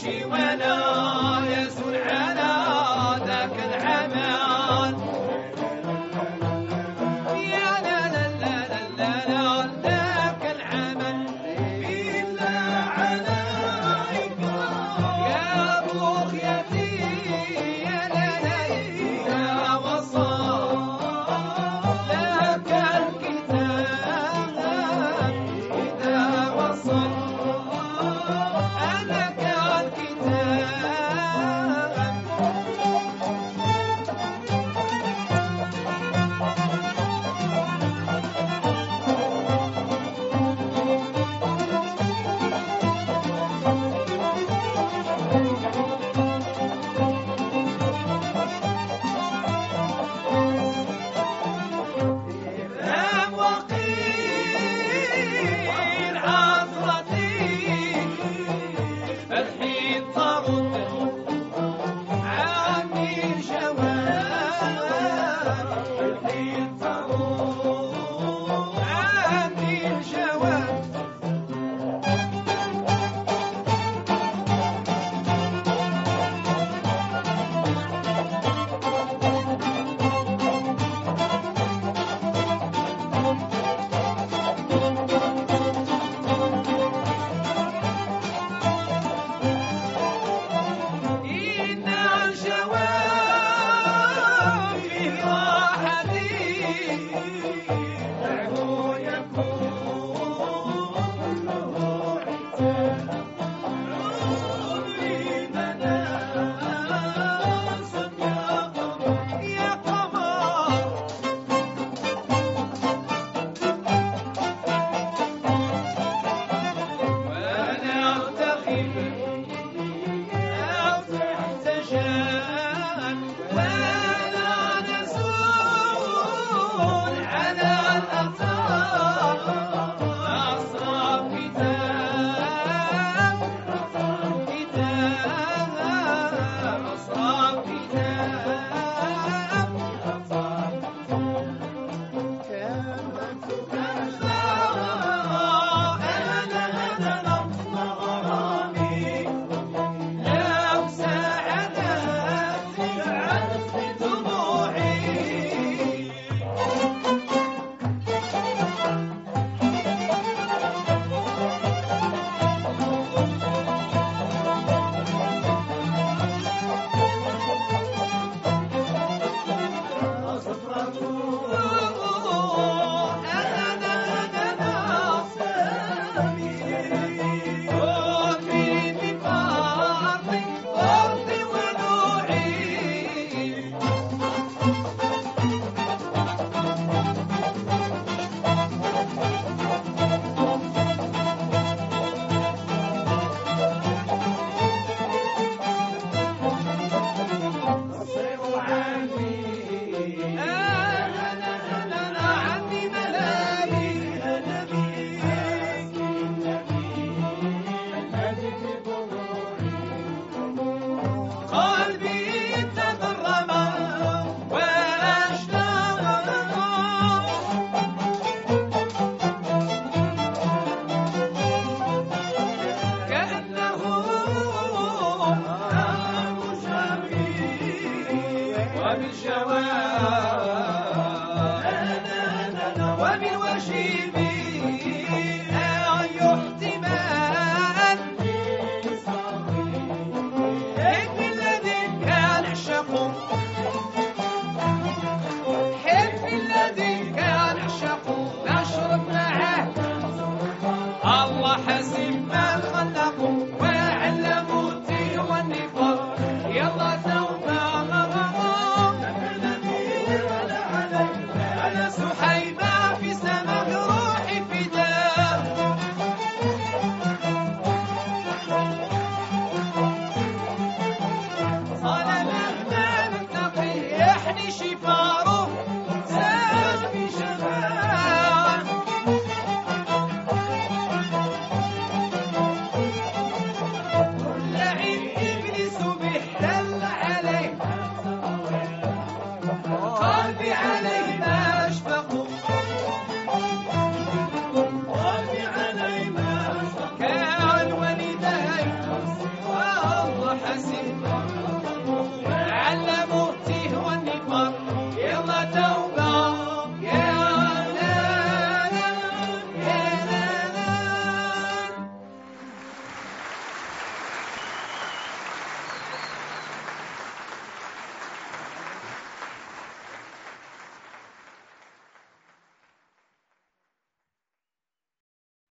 she went